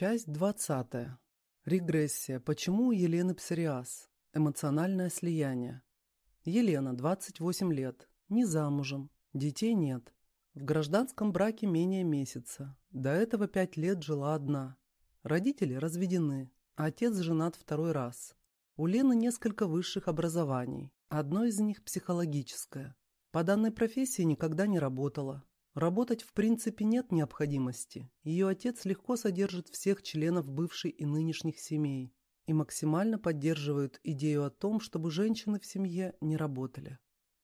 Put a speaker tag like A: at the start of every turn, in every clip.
A: Часть 20. Регрессия. Почему у Елены псориаз? Эмоциональное слияние. Елена, 28 лет. Не замужем. Детей нет. В гражданском браке менее месяца. До этого пять лет жила одна. Родители разведены. Отец женат второй раз. У Лены несколько высших образований. Одно из них психологическое. По данной профессии никогда не работала. Работать в принципе нет необходимости. Ее отец легко содержит всех членов бывшей и нынешних семей и максимально поддерживает идею о том, чтобы женщины в семье не работали.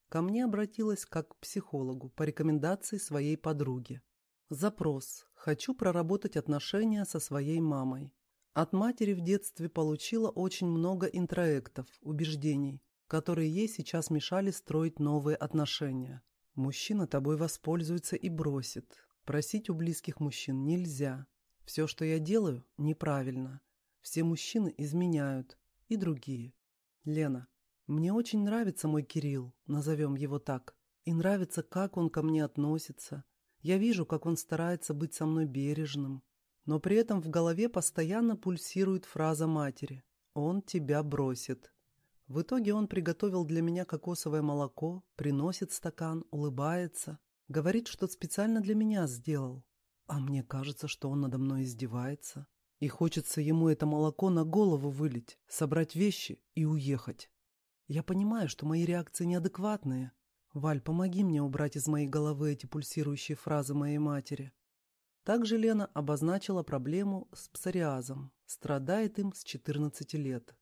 A: Ко мне обратилась как к психологу по рекомендации своей подруги. Запрос. Хочу проработать отношения со своей мамой. От матери в детстве получила очень много интроектов, убеждений, которые ей сейчас мешали строить новые отношения. Мужчина тобой воспользуется и бросит. Просить у близких мужчин нельзя. Все, что я делаю, неправильно. Все мужчины изменяют. И другие. Лена, мне очень нравится мой Кирилл, назовем его так. И нравится, как он ко мне относится. Я вижу, как он старается быть со мной бережным. Но при этом в голове постоянно пульсирует фраза матери. «Он тебя бросит». В итоге он приготовил для меня кокосовое молоко, приносит стакан, улыбается, говорит, что специально для меня сделал. А мне кажется, что он надо мной издевается. И хочется ему это молоко на голову вылить, собрать вещи и уехать. Я понимаю, что мои реакции неадекватные. Валь, помоги мне убрать из моей головы эти пульсирующие фразы моей матери. Также Лена обозначила проблему с псориазом. Страдает им с 14 лет.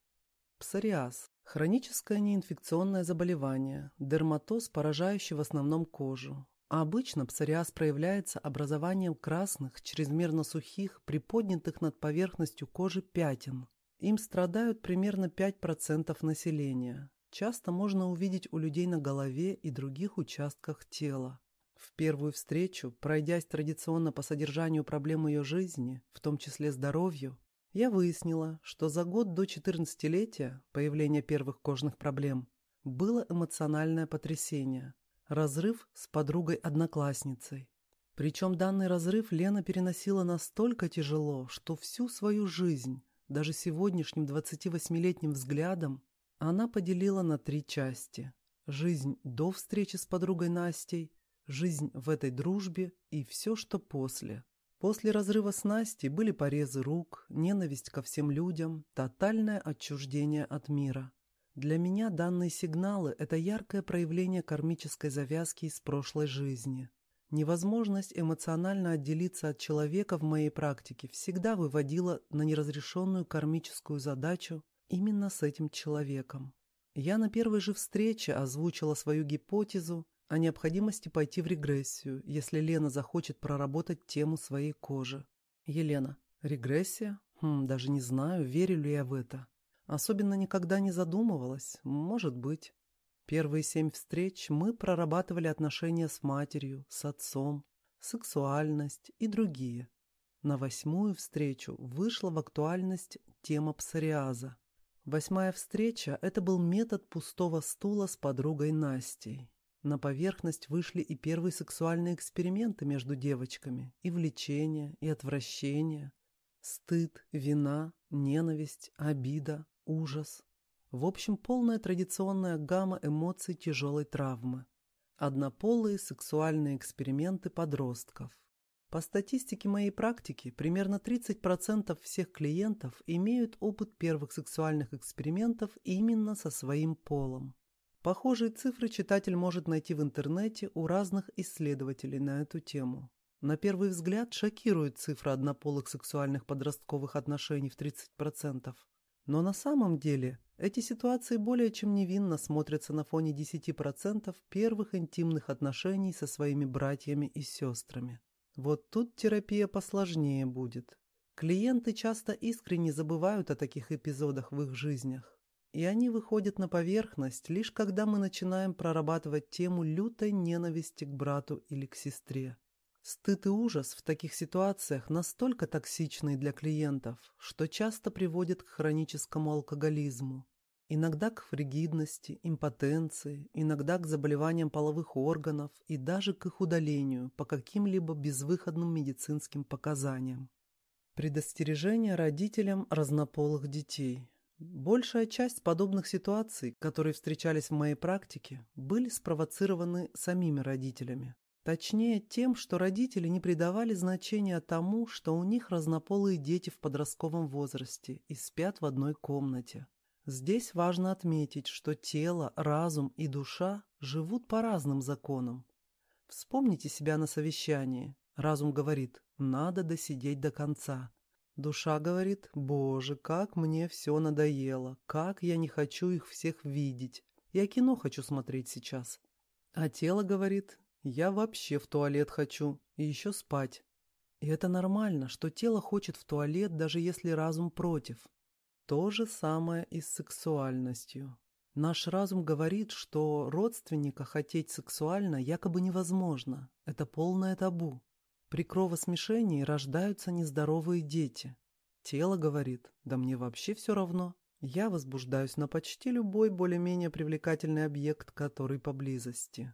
A: Псориаз – хроническое неинфекционное заболевание, дерматоз, поражающий в основном кожу. А обычно псориаз проявляется образованием красных, чрезмерно сухих, приподнятых над поверхностью кожи пятен. Им страдают примерно 5% населения. Часто можно увидеть у людей на голове и других участках тела. В первую встречу, пройдясь традиционно по содержанию проблем ее жизни, в том числе здоровью, я выяснила, что за год до 14-летия появления первых кожных проблем было эмоциональное потрясение, разрыв с подругой-одноклассницей. Причем данный разрыв Лена переносила настолько тяжело, что всю свою жизнь, даже сегодняшним 28-летним взглядом, она поделила на три части. Жизнь до встречи с подругой Настей, жизнь в этой дружбе и все, что после. После разрыва с Настей были порезы рук, ненависть ко всем людям, тотальное отчуждение от мира. Для меня данные сигналы – это яркое проявление кармической завязки из прошлой жизни. Невозможность эмоционально отделиться от человека в моей практике всегда выводила на неразрешенную кармическую задачу именно с этим человеком. Я на первой же встрече озвучила свою гипотезу о необходимости пойти в регрессию, если Лена захочет проработать тему своей кожи. Елена. Регрессия? Хм, даже не знаю, верю ли я в это. Особенно никогда не задумывалась. Может быть. Первые семь встреч мы прорабатывали отношения с матерью, с отцом, сексуальность и другие. На восьмую встречу вышла в актуальность тема псориаза. Восьмая встреча – это был метод пустого стула с подругой Настей. На поверхность вышли и первые сексуальные эксперименты между девочками, и влечение, и отвращение, стыд, вина, ненависть, обида, ужас. В общем, полная традиционная гамма эмоций тяжелой травмы. Однополые сексуальные эксперименты подростков. По статистике моей практики, примерно 30% всех клиентов имеют опыт первых сексуальных экспериментов именно со своим полом. Похожие цифры читатель может найти в интернете у разных исследователей на эту тему. На первый взгляд шокирует цифра однополых сексуальных подростковых отношений в 30%. Но на самом деле эти ситуации более чем невинно смотрятся на фоне 10% первых интимных отношений со своими братьями и сестрами. Вот тут терапия посложнее будет. Клиенты часто искренне забывают о таких эпизодах в их жизнях. И они выходят на поверхность, лишь когда мы начинаем прорабатывать тему лютой ненависти к брату или к сестре. Стыд и ужас в таких ситуациях настолько токсичны для клиентов, что часто приводят к хроническому алкоголизму. Иногда к фригидности, импотенции, иногда к заболеваниям половых органов и даже к их удалению по каким-либо безвыходным медицинским показаниям. Предостережение родителям разнополых детей. Большая часть подобных ситуаций, которые встречались в моей практике, были спровоцированы самими родителями. Точнее, тем, что родители не придавали значения тому, что у них разнополые дети в подростковом возрасте и спят в одной комнате. Здесь важно отметить, что тело, разум и душа живут по разным законам. Вспомните себя на совещании. Разум говорит «надо досидеть до конца». Душа говорит «боже, как мне все надоело, как я не хочу их всех видеть, я кино хочу смотреть сейчас». А тело говорит «я вообще в туалет хочу и еще спать». И это нормально, что тело хочет в туалет, даже если разум против. То же самое и с сексуальностью. Наш разум говорит, что родственника хотеть сексуально якобы невозможно. Это полное табу. При кровосмешении рождаются нездоровые дети. Тело говорит, да мне вообще все равно. Я возбуждаюсь на почти любой более-менее привлекательный объект, который поблизости.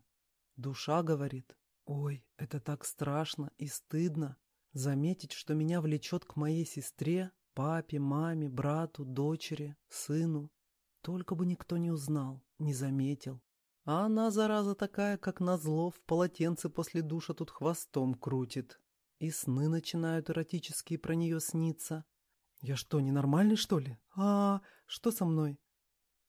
A: Душа говорит, ой, это так страшно и стыдно. Заметить, что меня влечет к моей сестре, Папе, маме, брату, дочери, сыну. Только бы никто не узнал, не заметил. А она, зараза такая, как назло, в полотенце после душа тут хвостом крутит. И сны начинают эротические про нее сниться. Я что, ненормальный, что ли? А, что со мной?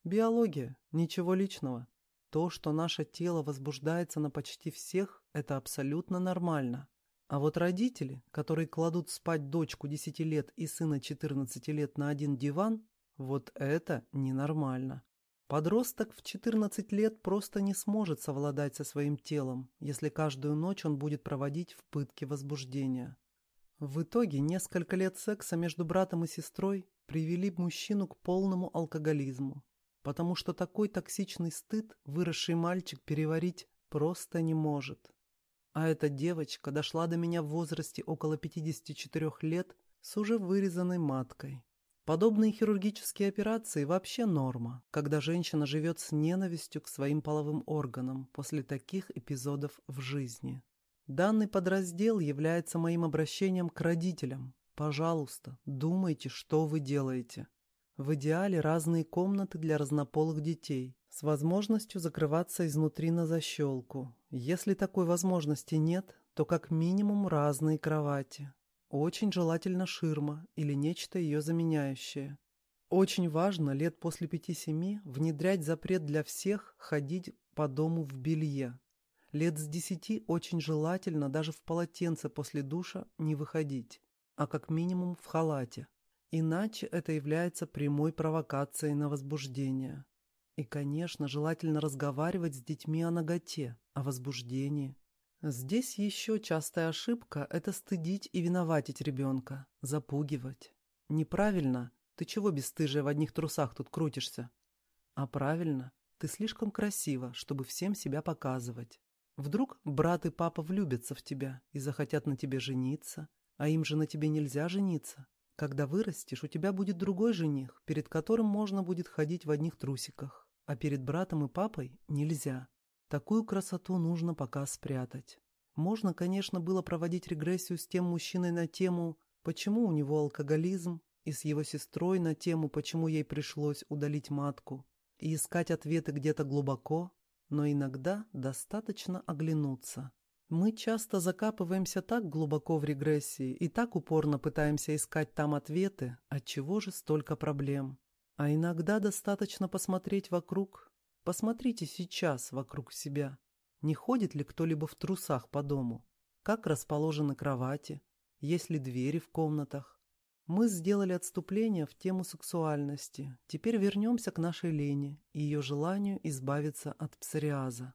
A: Биология, ничего личного. То, что наше тело возбуждается на почти всех, это абсолютно нормально. А вот родители, которые кладут спать дочку 10 лет и сына 14 лет на один диван, вот это ненормально. Подросток в 14 лет просто не сможет совладать со своим телом, если каждую ночь он будет проводить в пытке возбуждения. В итоге несколько лет секса между братом и сестрой привели мужчину к полному алкоголизму, потому что такой токсичный стыд выросший мальчик переварить просто не может. А эта девочка дошла до меня в возрасте около 54 лет с уже вырезанной маткой. Подобные хирургические операции вообще норма, когда женщина живет с ненавистью к своим половым органам после таких эпизодов в жизни. Данный подраздел является моим обращением к родителям. Пожалуйста, думайте, что вы делаете. В идеале разные комнаты для разнополых детей, с возможностью закрываться изнутри на защелку. Если такой возможности нет, то как минимум разные кровати. Очень желательно ширма или нечто ее заменяющее. Очень важно лет после пяти-семи внедрять запрет для всех ходить по дому в белье. Лет с десяти очень желательно даже в полотенце после душа не выходить, а как минимум в халате. Иначе это является прямой провокацией на возбуждение. И, конечно, желательно разговаривать с детьми о ноготе, о возбуждении. Здесь еще частая ошибка – это стыдить и виноватить ребенка, запугивать. Неправильно «ты чего бесстыжая в одних трусах тут крутишься?» А правильно «ты слишком красива, чтобы всем себя показывать». Вдруг брат и папа влюбятся в тебя и захотят на тебе жениться, а им же на тебе нельзя жениться. Когда вырастешь, у тебя будет другой жених, перед которым можно будет ходить в одних трусиках, а перед братом и папой нельзя. Такую красоту нужно пока спрятать. Можно, конечно, было проводить регрессию с тем мужчиной на тему «почему у него алкоголизм?» и с его сестрой на тему «почему ей пришлось удалить матку?» и искать ответы где-то глубоко, но иногда достаточно оглянуться. Мы часто закапываемся так глубоко в регрессии и так упорно пытаемся искать там ответы, от чего же столько проблем. А иногда достаточно посмотреть вокруг. Посмотрите сейчас вокруг себя. Не ходит ли кто-либо в трусах по дому? Как расположены кровати? Есть ли двери в комнатах? Мы сделали отступление в тему сексуальности. Теперь вернемся к нашей Лене и ее желанию избавиться от псориаза.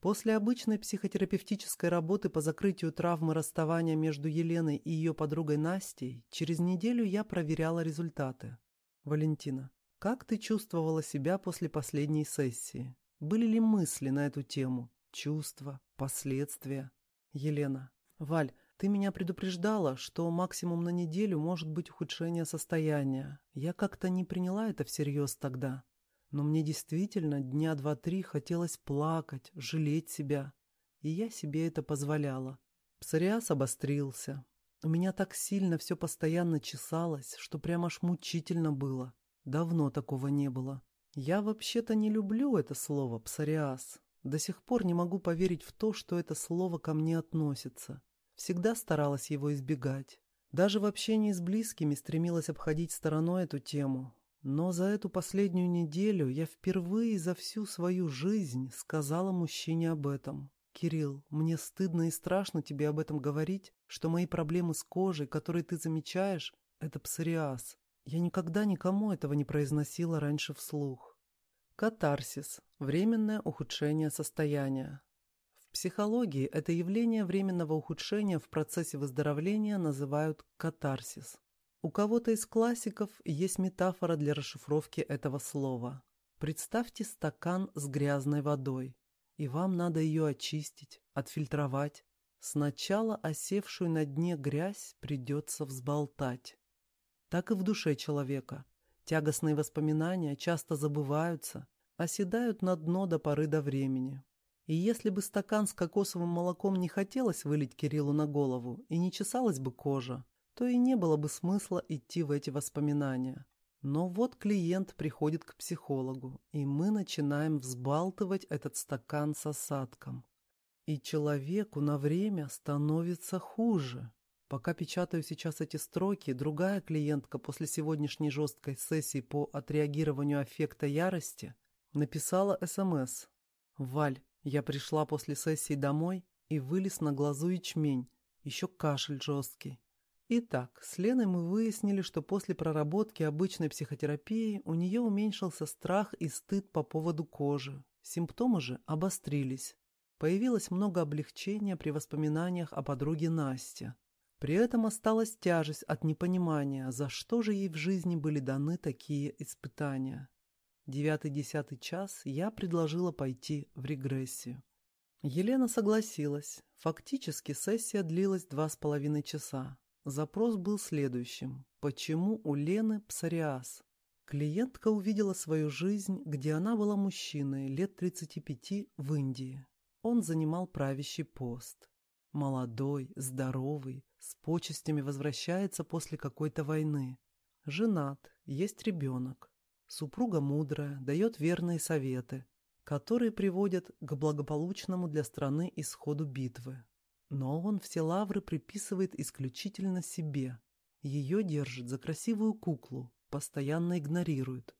A: После обычной психотерапевтической работы по закрытию травмы расставания между Еленой и ее подругой Настей, через неделю я проверяла результаты. Валентина, как ты чувствовала себя после последней сессии? Были ли мысли на эту тему? Чувства? Последствия? Елена, Валь, ты меня предупреждала, что максимум на неделю может быть ухудшение состояния. Я как-то не приняла это всерьез тогда. Но мне действительно дня два-три хотелось плакать, жалеть себя. И я себе это позволяла. Псориаз обострился. У меня так сильно все постоянно чесалось, что прямо аж мучительно было. Давно такого не было. Я вообще-то не люблю это слово «псориаз». До сих пор не могу поверить в то, что это слово ко мне относится. Всегда старалась его избегать. Даже в общении с близкими стремилась обходить стороной эту тему. Но за эту последнюю неделю я впервые за всю свою жизнь сказала мужчине об этом. «Кирилл, мне стыдно и страшно тебе об этом говорить, что мои проблемы с кожей, которые ты замечаешь, это псориаз. Я никогда никому этого не произносила раньше вслух. Катарсис – временное ухудшение состояния. В психологии это явление временного ухудшения в процессе выздоровления называют катарсис. У кого-то из классиков есть метафора для расшифровки этого слова. Представьте стакан с грязной водой и вам надо ее очистить, отфильтровать. Сначала осевшую на дне грязь придется взболтать. Так и в душе человека. Тягостные воспоминания часто забываются, оседают на дно до поры до времени. И если бы стакан с кокосовым молоком не хотелось вылить Кириллу на голову и не чесалась бы кожа, то и не было бы смысла идти в эти воспоминания. Но вот клиент приходит к психологу, и мы начинаем взбалтывать этот стакан с осадком. И человеку на время становится хуже. Пока печатаю сейчас эти строки, другая клиентка после сегодняшней жесткой сессии по отреагированию аффекта ярости написала СМС. «Валь, я пришла после сессии домой и вылез на глазу ячмень, еще кашель жесткий. Итак, с Леной мы выяснили, что после проработки обычной психотерапии у нее уменьшился страх и стыд по поводу кожи. Симптомы же обострились. Появилось много облегчения при воспоминаниях о подруге Насте. При этом осталась тяжесть от непонимания, за что же ей в жизни были даны такие испытания. Девятый-десятый час я предложила пойти в регрессию. Елена согласилась. Фактически сессия длилась два с половиной часа. Запрос был следующим. Почему у Лены псориаз? Клиентка увидела свою жизнь, где она была мужчиной лет 35 в Индии. Он занимал правящий пост. Молодой, здоровый, с почестями возвращается после какой-то войны. Женат, есть ребенок. Супруга мудрая, дает верные советы, которые приводят к благополучному для страны исходу битвы. Но он все лавры приписывает исключительно себе. Ее держит за красивую куклу, постоянно игнорирует.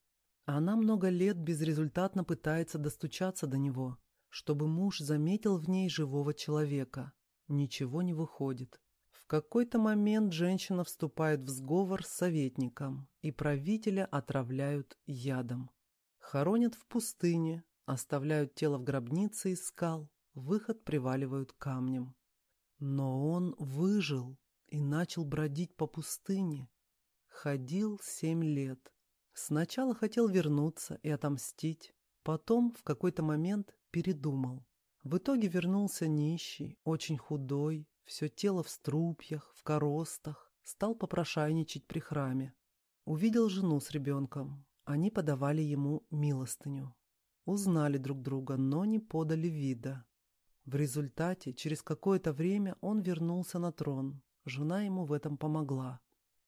A: Она много лет безрезультатно пытается достучаться до него, чтобы муж заметил в ней живого человека. Ничего не выходит. В какой-то момент женщина вступает в сговор с советником, и правителя отравляют ядом. Хоронят в пустыне, оставляют тело в гробнице из скал, выход приваливают камнем. Но он выжил и начал бродить по пустыне. Ходил семь лет. Сначала хотел вернуться и отомстить, потом в какой-то момент передумал. В итоге вернулся нищий, очень худой, все тело в струпьях, в коростах, стал попрошайничать при храме. Увидел жену с ребенком. Они подавали ему милостыню. Узнали друг друга, но не подали вида. В результате, через какое-то время он вернулся на трон. Жена ему в этом помогла.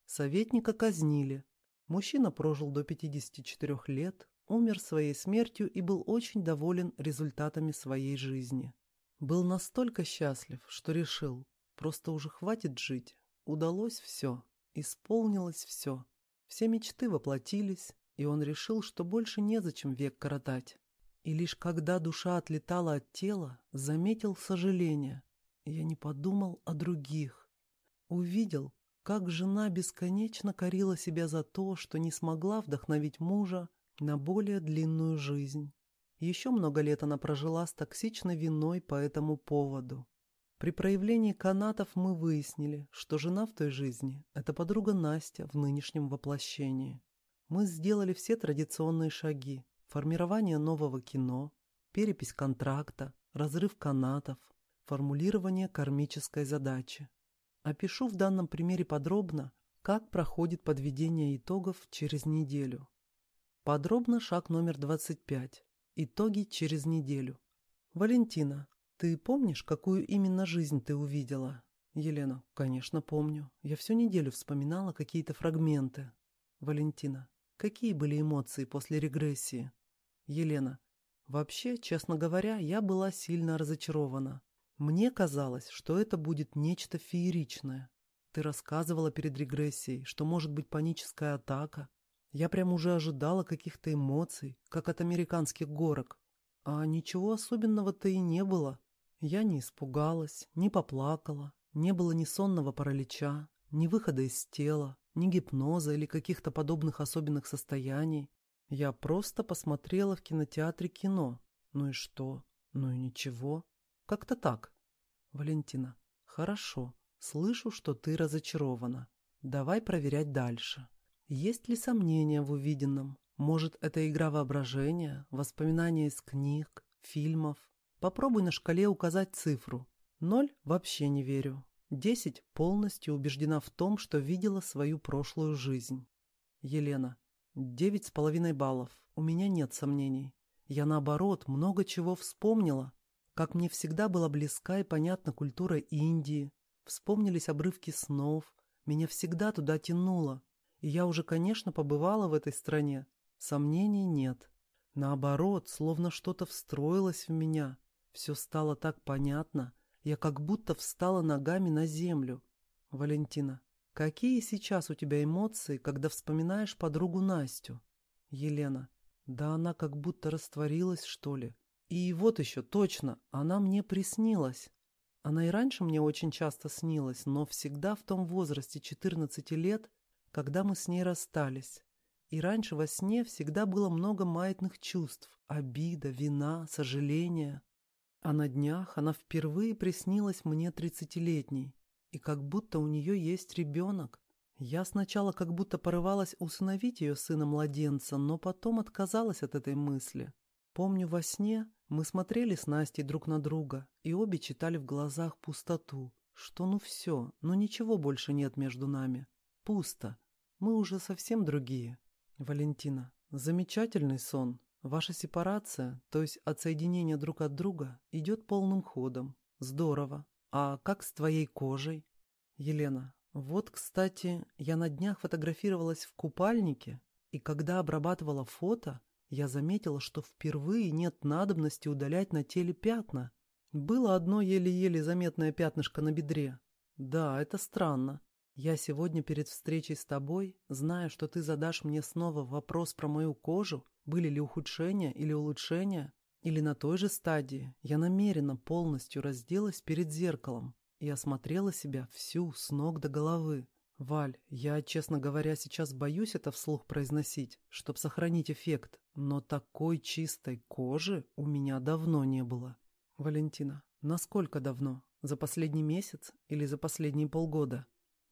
A: Советника казнили. Мужчина прожил до 54 лет, умер своей смертью и был очень доволен результатами своей жизни. Был настолько счастлив, что решил, просто уже хватит жить. Удалось все, исполнилось все. Все мечты воплотились, и он решил, что больше незачем век коротать. И лишь когда душа отлетала от тела, заметил сожаление. Я не подумал о других. Увидел, как жена бесконечно корила себя за то, что не смогла вдохновить мужа на более длинную жизнь. Еще много лет она прожила с токсичной виной по этому поводу. При проявлении канатов мы выяснили, что жена в той жизни – это подруга Настя в нынешнем воплощении. Мы сделали все традиционные шаги, формирование нового кино, перепись контракта, разрыв канатов, формулирование кармической задачи. Опишу в данном примере подробно, как проходит подведение итогов через неделю. Подробно шаг номер 25. Итоги через неделю. Валентина, ты помнишь, какую именно жизнь ты увидела? Елена, конечно, помню. Я всю неделю вспоминала какие-то фрагменты. Валентина, какие были эмоции после регрессии? Елена, вообще, честно говоря, я была сильно разочарована. Мне казалось, что это будет нечто фееричное. Ты рассказывала перед регрессией, что может быть паническая атака. Я прям уже ожидала каких-то эмоций, как от американских горок. А ничего особенного-то и не было. Я не испугалась, не поплакала, не было ни сонного паралича, ни выхода из тела, ни гипноза или каких-то подобных особенных состояний. Я просто посмотрела в кинотеатре кино. Ну и что? Ну и ничего. Как-то так. Валентина. Хорошо. Слышу, что ты разочарована. Давай проверять дальше. Есть ли сомнения в увиденном? Может, это игра воображения, воспоминания из книг, фильмов? Попробуй на шкале указать цифру. Ноль вообще не верю. Десять полностью убеждена в том, что видела свою прошлую жизнь. Елена. Девять с половиной баллов. У меня нет сомнений. Я, наоборот, много чего вспомнила. Как мне всегда была близка и понятна культура Индии. Вспомнились обрывки снов. Меня всегда туда тянуло. И я уже, конечно, побывала в этой стране. Сомнений нет. Наоборот, словно что-то встроилось в меня. Все стало так понятно. Я как будто встала ногами на землю. Валентина, какие сейчас у тебя эмоции, когда вспоминаешь подругу Настю? Елена, да она как будто растворилась, что ли. И вот еще, точно, она мне приснилась. Она и раньше мне очень часто снилась, но всегда в том возрасте 14 лет, когда мы с ней расстались. И раньше во сне всегда было много маятных чувств – обида, вина, сожаление. А на днях она впервые приснилась мне тридцатилетней, и как будто у нее есть ребенок. Я сначала как будто порывалась усыновить ее сына-младенца, но потом отказалась от этой мысли. Помню, во сне мы смотрели с Настей друг на друга, и обе читали в глазах пустоту, что ну все, ну ничего больше нет между нами. Пусто. Мы уже совсем другие. Валентина, замечательный сон. Ваша сепарация, то есть отсоединение друг от друга, идет полным ходом. Здорово. А как с твоей кожей? Елена, вот, кстати, я на днях фотографировалась в купальнике, и когда обрабатывала фото, я заметила, что впервые нет надобности удалять на теле пятна. Было одно еле-еле заметное пятнышко на бедре. Да, это странно. Я сегодня перед встречей с тобой, зная, что ты задашь мне снова вопрос про мою кожу, были ли ухудшения или улучшения, или на той же стадии, я намеренно полностью разделась перед зеркалом и осмотрела себя всю с ног до головы. Валь, я, честно говоря, сейчас боюсь это вслух произносить, чтобы сохранить эффект, но такой чистой кожи у меня давно не было. Валентина, насколько давно? За последний месяц или за последние полгода?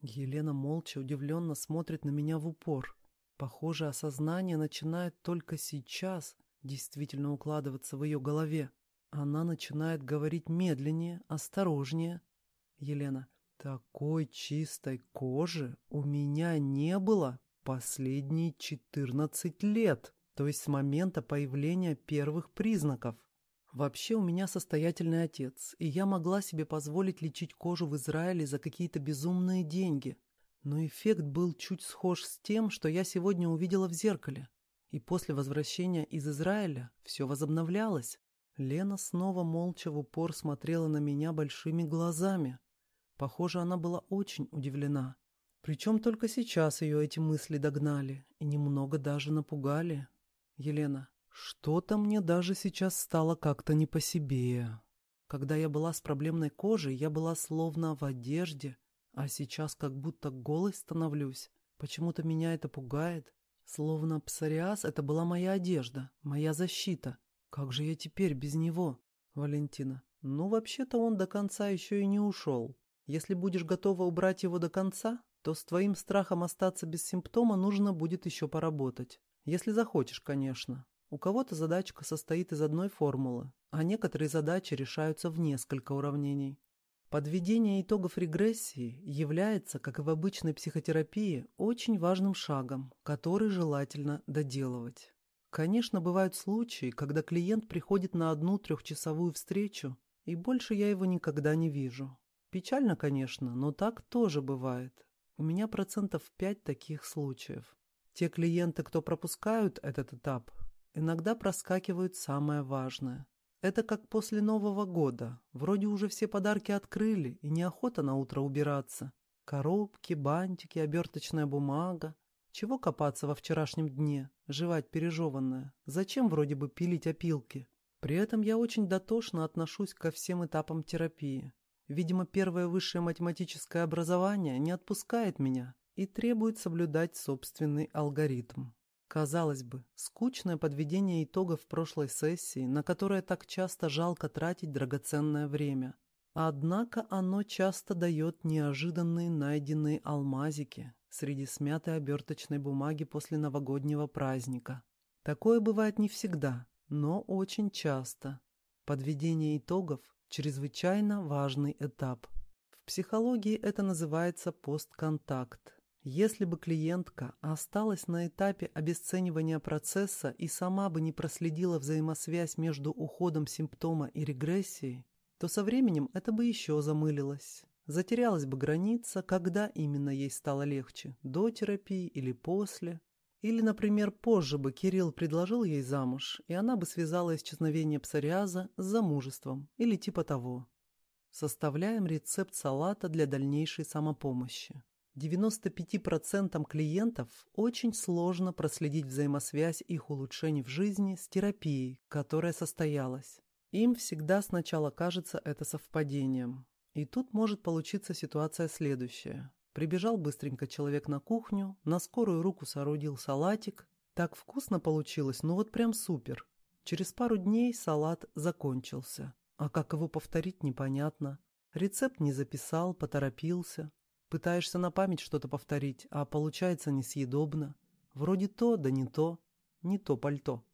A: Елена молча удивленно смотрит на меня в упор. Похоже, осознание начинает только сейчас действительно укладываться в ее голове. Она начинает говорить медленнее, осторожнее. Елена, такой чистой кожи у меня не было последние 14 лет, то есть с момента появления первых признаков. Вообще у меня состоятельный отец, и я могла себе позволить лечить кожу в Израиле за какие-то безумные деньги. Но эффект был чуть схож с тем, что я сегодня увидела в зеркале. И после возвращения из Израиля все возобновлялось. Лена снова молча в упор смотрела на меня большими глазами. Похоже, она была очень удивлена. Причем только сейчас ее эти мысли догнали и немного даже напугали. Елена, что-то мне даже сейчас стало как-то не по себе. Когда я была с проблемной кожей, я была словно в одежде, а сейчас как будто голой становлюсь. Почему-то меня это пугает. Словно псориаз — это была моя одежда, моя защита. Как же я теперь без него? Валентина. Ну, вообще-то он до конца еще и не ушел. Если будешь готова убрать его до конца, то с твоим страхом остаться без симптома нужно будет еще поработать. Если захочешь, конечно. У кого-то задачка состоит из одной формулы, а некоторые задачи решаются в несколько уравнений. Подведение итогов регрессии является, как и в обычной психотерапии, очень важным шагом, который желательно доделывать. Конечно, бывают случаи, когда клиент приходит на одну трехчасовую встречу, и больше я его никогда не вижу. Печально, конечно, но так тоже бывает. У меня процентов 5 таких случаев. Те клиенты, кто пропускают этот этап, иногда проскакивают самое важное. Это как после Нового года. Вроде уже все подарки открыли, и неохота на утро убираться. Коробки, бантики, оберточная бумага. Чего копаться во вчерашнем дне, жевать пережеванное? Зачем вроде бы пилить опилки? При этом я очень дотошно отношусь ко всем этапам терапии. Видимо, первое высшее математическое образование не отпускает меня и требует соблюдать собственный алгоритм. Казалось бы, скучное подведение итогов прошлой сессии, на которое так часто жалко тратить драгоценное время. Однако оно часто дает неожиданные найденные алмазики среди смятой оберточной бумаги после новогоднего праздника. Такое бывает не всегда, но очень часто. Подведение итогов Чрезвычайно важный этап. В психологии это называется постконтакт. Если бы клиентка осталась на этапе обесценивания процесса и сама бы не проследила взаимосвязь между уходом симптома и регрессией, то со временем это бы еще замылилось. Затерялась бы граница, когда именно ей стало легче, до терапии или после. Или, например, позже бы Кирилл предложил ей замуж, и она бы связала исчезновение псориаза с замужеством, или типа того. Составляем рецепт салата для дальнейшей самопомощи. 95% клиентов очень сложно проследить взаимосвязь их улучшений в жизни с терапией, которая состоялась. Им всегда сначала кажется это совпадением. И тут может получиться ситуация следующая. Прибежал быстренько человек на кухню, на скорую руку соорудил салатик. Так вкусно получилось, ну вот прям супер. Через пару дней салат закончился. А как его повторить, непонятно. Рецепт не записал, поторопился. Пытаешься на память что-то повторить, а получается несъедобно. Вроде то, да не то. Не то пальто.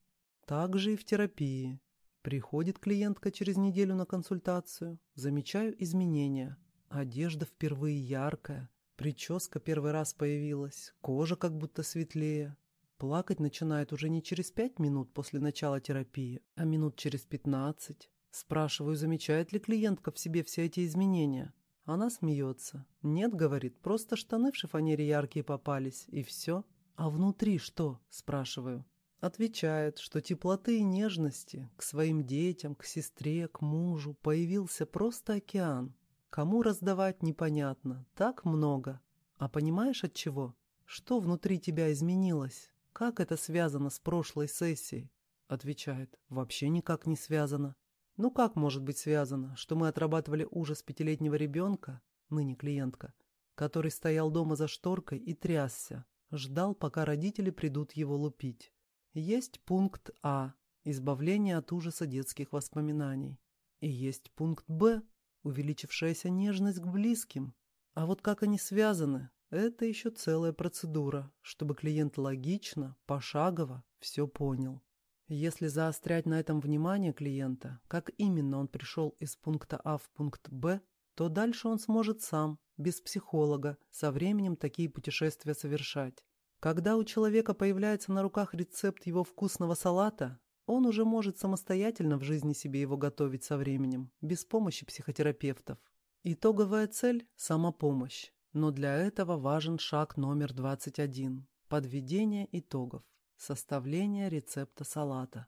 A: Так же и в терапии. Приходит клиентка через неделю на консультацию. Замечаю изменения. Одежда впервые яркая, Прическа первый раз появилась, кожа как будто светлее. Плакать начинает уже не через пять минут после начала терапии, а минут через пятнадцать. Спрашиваю, замечает ли клиентка в себе все эти изменения. Она смеется. «Нет», — говорит, — «просто штаны в шифонере яркие попались, и все». «А внутри что?» — спрашиваю. Отвечает, что теплоты и нежности к своим детям, к сестре, к мужу появился просто океан. Кому раздавать непонятно, так много. А понимаешь от чего? Что внутри тебя изменилось? Как это связано с прошлой сессией? Отвечает, вообще никак не связано. Ну как может быть связано, что мы отрабатывали ужас пятилетнего ребенка, ныне клиентка, который стоял дома за шторкой и трясся, ждал, пока родители придут его лупить. Есть пункт А – избавление от ужаса детских воспоминаний. И есть пункт Б увеличившаяся нежность к близким. А вот как они связаны, это еще целая процедура, чтобы клиент логично, пошагово все понял. Если заострять на этом внимание клиента, как именно он пришел из пункта А в пункт Б, то дальше он сможет сам, без психолога, со временем такие путешествия совершать. Когда у человека появляется на руках рецепт его вкусного салата, он уже может самостоятельно в жизни себе его готовить со временем, без помощи психотерапевтов. Итоговая цель – самопомощь. Но для этого важен шаг номер 21 – подведение итогов, составление рецепта салата.